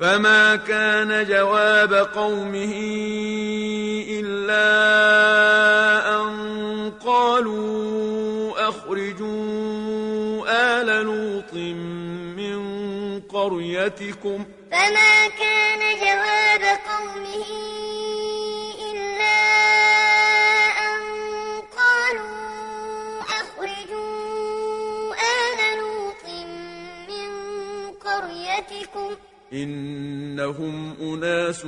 فما كان جواب قومه إلا أن قالوا أخرجوا آل لوط من قريتكم فما كان جواب إنهم أناس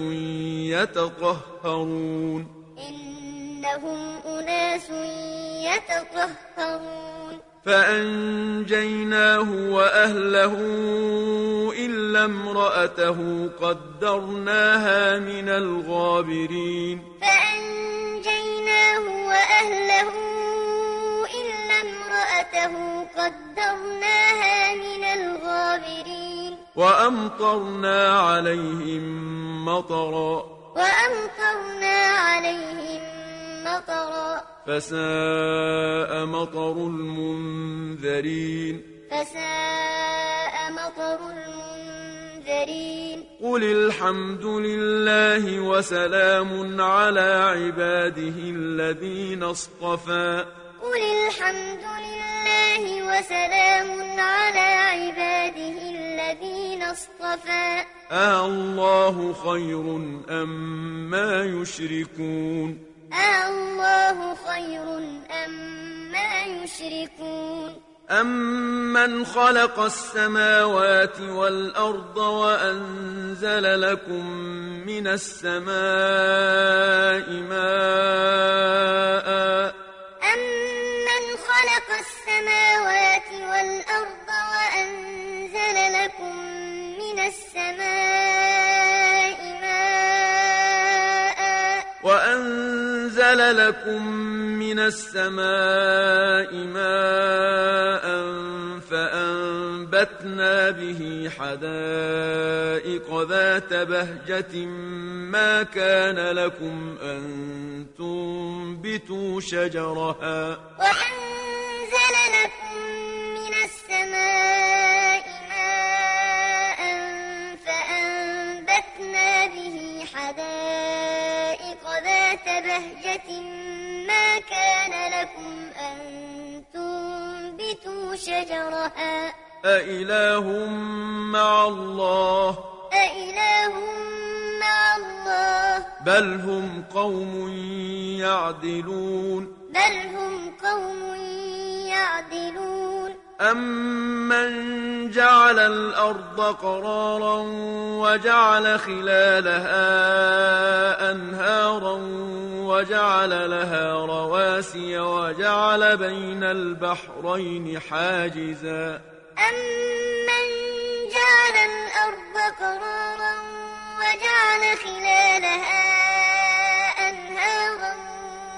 يتطهرون. إنهم أناس يتطهرون. فأنجيناه وأهله إلا امرأته قدرناها من الغابرين. فأنجيناه وأهله إلا امرأته قدرناها من الغابرين. وأمطرنا عليهم مطرا. وأمطرنا عليهم مطرا. فساء مطر المنذرين. فساء مطر المنذرين. قل الحمد لله وسلام على عباده الذين اصطفى. قل الحمد لله وسلام على عباده الذين اصطفى. الله خير أم ما يشركون. الله خير أم ما يشركون. أمن خلق السماوات والأرض وأنزل لكم من السماء ماء السماوات والأرض وأنزل لكم من السماء ماء وأنزل لكم من السماء ماء فأنبتنا به حدائق ذات بهجة ما كان لكم أن تنبتوا شجرها. وأنزل بهجة ما كان لكم أن تنبتوا شجرها. أإله مع الله. أإله مع الله. بل هم قوم يعدلون. بل هم قوم يعدلون. أمن جعل الأرض قرارا وجعل خلالها أنهارا وجعل لها رواسي وجعل بين البحرين حاجزا. أمن جعل الأرض قرارا وجعل خلالها أنهارا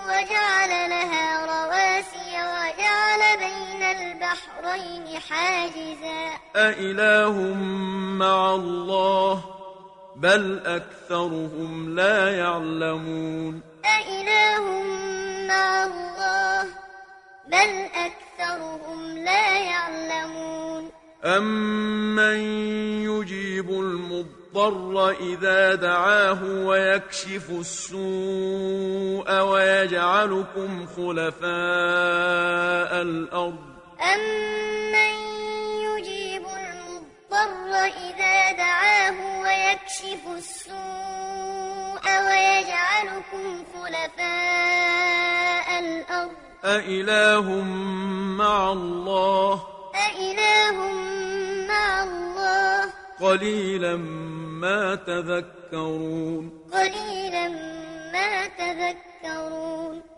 وجعل لها رواسي وجعل بين البحرين حاجزا. أإله مع الله بل أكثرهم لا يعلمون. أإله مع الله بل أكثرهم لا يعلمون. أمن يجيب المضطر إذا دعاه ويكشف السوء ويجعلكم خلفاء الأرض. أمن يجيب المضطر إذا دعاه ويكشف السوء ويجعلكم خلفاء الأرض. أإله مع الله. أإله مع الله. قليلا ما تذكرون. قليلا ما تذكرون.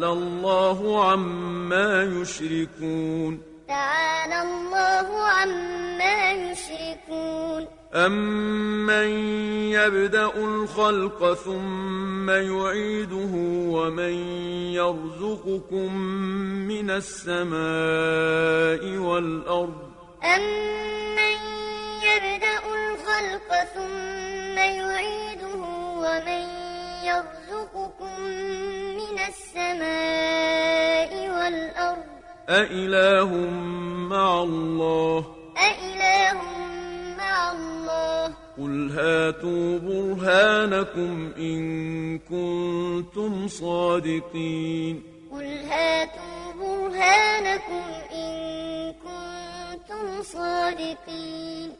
تعالى الله عما يشركون. تعالى الله عما يشركون. أَمَّن يَبْدَأُ الْخَلْقَ ثُمَّ يُعِيدُهُ وَمَن يَرْزُقُكُم مِّنَ السَّمَاءِ وَالْأَرْضِ أَمَّن يَبْدَأُ الْخَلْقَ ثُمَّ يُعِيدُهُ وَمَن يَرْزُقُكُم السَّمَاءِ وَالْأَرْضِ. أَإِلَٰهٌ مَّعَ اللَّهِ. أَإِلَٰهٌ مَّعَ اللَّهِ. قُلْ هَاتُوا بُرْهَانَكُمْ إِن كُنتُمْ صَادِقِينَ. قُلْ هَاتُوا بُرْهَانَكُمْ إِن كُنتُمْ صَادِقِينَ.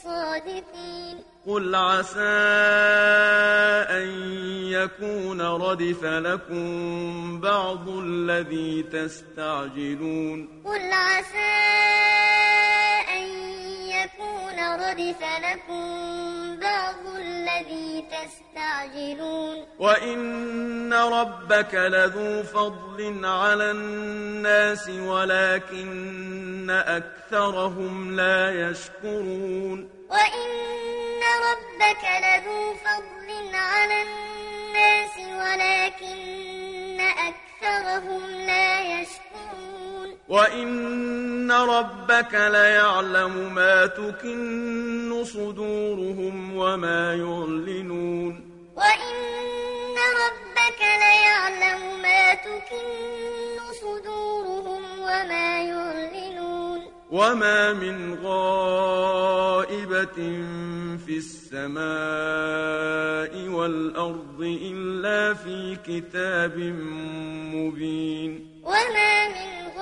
كُنتُمْ صَادِقِينَ. قُلْ عَسَىٰ أَن يَكُونَ رَدِفَ لَكُم بَعْضُ الَّذِي تَسْتَعْجِلُونَ. قُلْ عَسَىٰ أَن يَكُونَ رَدِفَ لَكُم الَّذِي تَسْتَعْجِلُونَ؟ وَإِنَّ رَبَّكَ لَذُو فَضْلٍ عَلَى النَّاسِ وَلَٰكِنَّ أَكْثَرَهُمْ لَا يَشْكُرُونَ وَإِنَّ رَبَّكَ لَذُو فَضْلٍ عَلَى النَّاسِ وَلَٰكِنَّ أَكْثَرَهُمْ لَا يَشْكُرُونَ وَإِنَّ رَبَّكَ لَيَعْلَمُ مَا تُكِنُّ صُدُورُهُمْ وَمَا يُعْلِنُونَ وَإِنَّ رَبَّكَ لَيَعْلَمُ مَا تُكِنُّ صُدُورُهُمْ وَمَا يُعْلِنُونَ وَمَا مِنْ غَائِبَةٍ فِي السَّمَاءِ وَالْأَرْضِ إِلَّا فِي كِتَابٍ مُّبِينٍ وَمَا مِنْ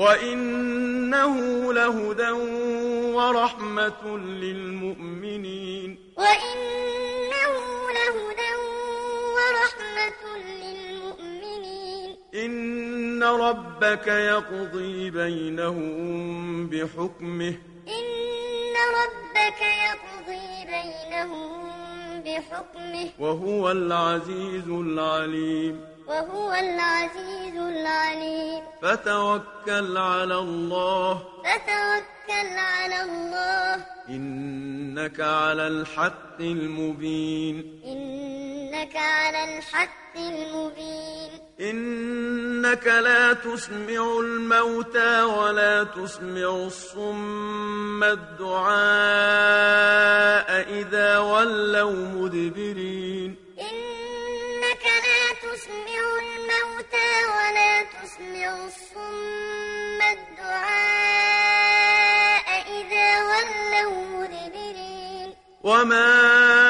وإنه لهدى ورحمة للمؤمنين وإنه لهدى ورحمة للمؤمنين إن ربك يقضي بينهم بحكمه إن ربك يقضي بينهم بحكمه. وهو العزيز العليم. وهو العزيز العليم. فتوكل على الله. فتوكل على الله. إنك على الحق المبين. إنك على الحق المبين. إنك لا تسمع الموتى ولا تسمع الصم الدعاء إذا ولوا مدبرين. إنك لا تسمع الموتى ولا تسمع الصم الدعاء إذا ولوا مدبرين. وما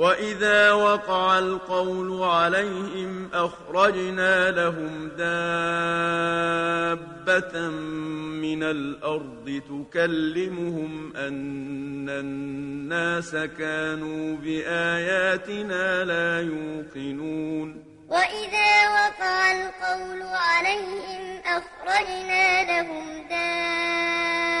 وإذا وقع القول عليهم أخرجنا لهم دابة من الأرض تكلمهم أن الناس كانوا بآياتنا لا يوقنون وإذا وقع القول عليهم أخرجنا لهم دابة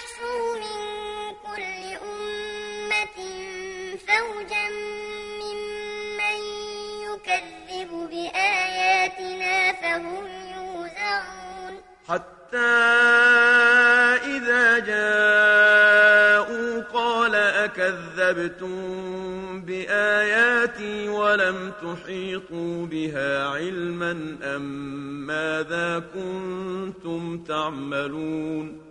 فهم يوزعون. حتى إذا جاءوا قال أكذبتم بآياتي ولم تحيطوا بها علما أم ماذا كنتم تعملون؟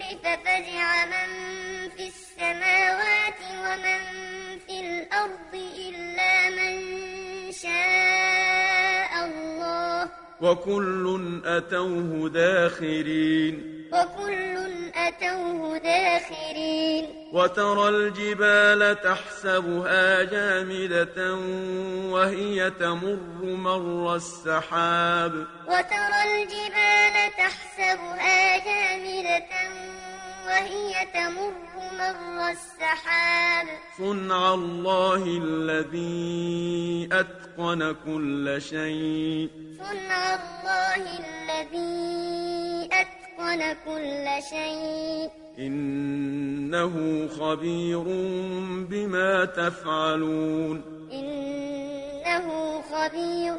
ففزع من في السماوات ومن في الأرض إلا من شاء الله. وكل أتوه داخرين. وكل أتوه داخرين. وترى الجبال تحسبها جامدة وهي تمر مر السحاب. وترى الجبال تحسبها جامدة وهي تمر مر السحاب. صنع الله الذي أتقن كل شيء. صنع الله الذي أتقن كل شيء. إنه خبير بما تفعلون. إنه خبير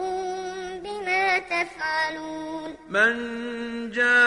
بما تفعلون. من جاء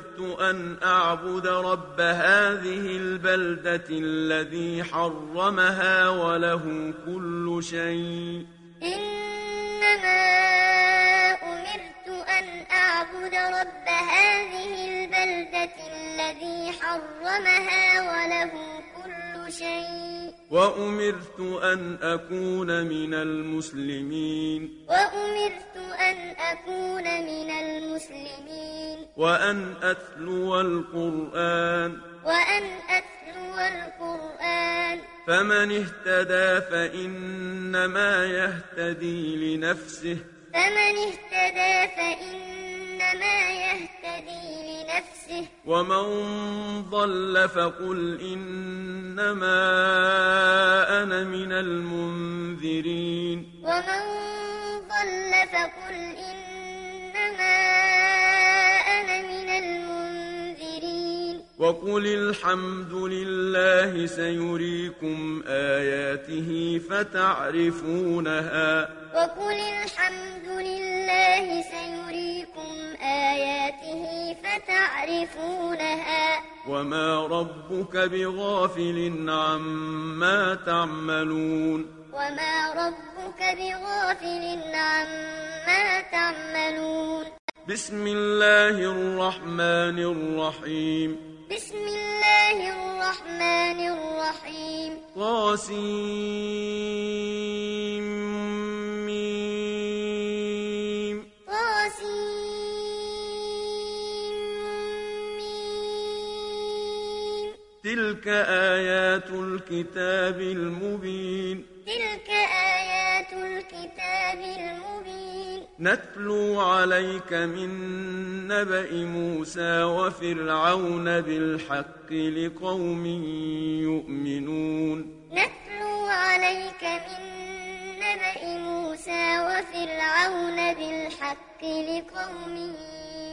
أن أعبد رب هذه البلدة الذي حرمها وله كل شيء. إنما أمرت أن أعبد رب هذه البلدة الذي حرمها وله شيء. وأمرت أن أكون من المسلمين. وأمرت أن أكون من المسلمين. وأن أتلو القرآن. وأن أتلو القرآن. فمن اهتدى فإنما يهتدي لنفسه. فمن اهتدى فإنما يهتدي لنفسه. ومن ضل فقل إنما أنا من المنذرين. ومن ضل فقل إنما وقل الحمد لله سيريكم آياته فتعرفونها. وقل الحمد لله سيريكم آياته فتعرفونها. وما ربك بغافل عما تعملون. وما ربك بغافل عما تعملون. بسم الله الرحمن الرحيم. بسم الله الرحمن الرحيم. طاسيم. طاسيم. تلك آيات الكتاب المبين. تلك آيات الكتاب المبين. نتلو عليك من نبأ موسى وفرعون بالحق لقوم يؤمنون. نتلو عليك من نبأ موسى وفرعون بالحق لقوم يؤمنون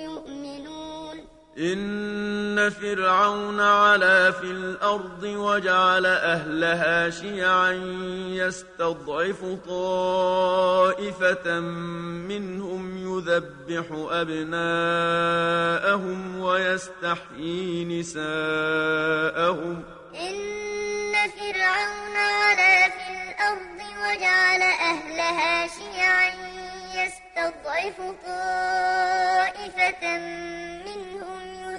إن فرعون علا في الأرض وجعل أهلها شيعا يستضعف طائفة منهم يذبح أبناءهم ويستحيي نساءهم إن فرعون علا في الأرض وجعل أهلها شيعا يستضعف طائفة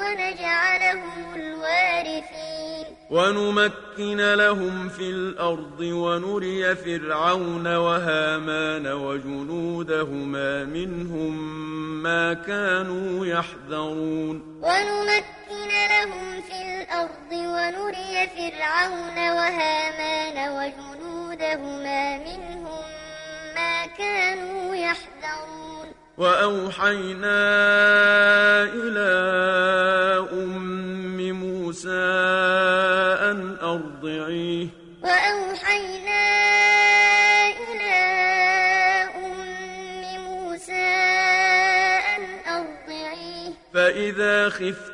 ونجعلهم الوارثين ونمكن لهم في الأرض ونري فرعون وهامان وجنودهما منهم ما كانوا يحذرون ونمكن لهم في الأرض ونري فرعون وهامان وجنودهما وأوحينا إلى أم موسى أن أرضعيه. وأوحينا إلى أم موسى أن أرضعيه. فإذا خفت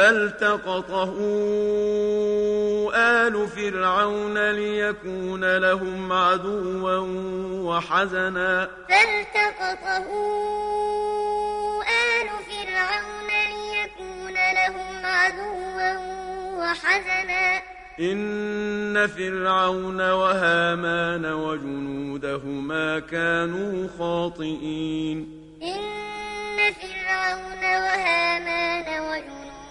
فالتقطه آل فرعون ليكون لهم عدوا وحزنا. فالتقطه آل فرعون ليكون لهم عدوا وحزنا. إن فرعون وهامان وجنودهما كانوا خاطئين. إن فرعون وهامان وجنودهما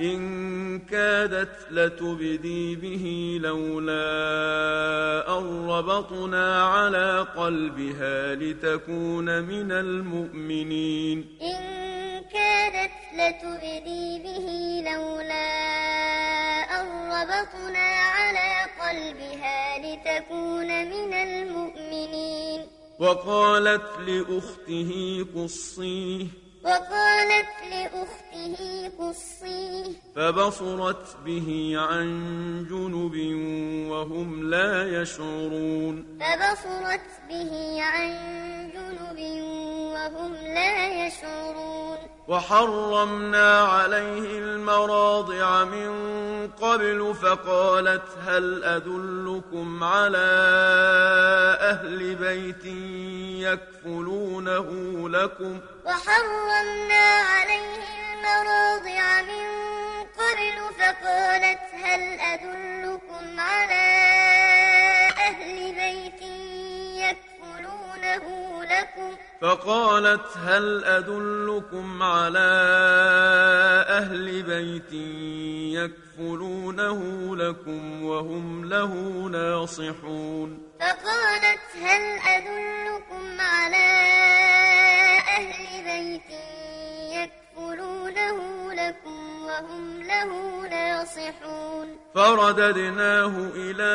إن كادت لتبدي به لولا أن ربطنا على قلبها لتكون من المؤمنين. إن كادت لتبدي به لولا أن ربطنا على قلبها لتكون من المؤمنين. وقالت لأخته قصيه وقالت لأخته قصيه فبصرت به عن جنب وهم لا يشعرون. فبصرت به عن جنب وهم لا يشعرون. وحرمنا عليه المراضع من قبل فقالت هل أدلكم على أهل بيت يكفلونه لكم؟ وحرمنا عليه المراضع من قبل فقالت هل أدلكم على أهل بيت يكفلونه لكم. فقالت هل أدلكم على أهل بيت يكفلونه لكم وهم له ناصحون؟ فقالت هل أدلكم على أهل بيت يكفلونه لكم وهم له ناصحون؟ فرددناه إلى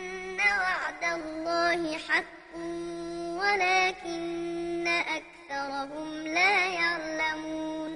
وعد الله حق ولكن أكثرهم لا يعلمون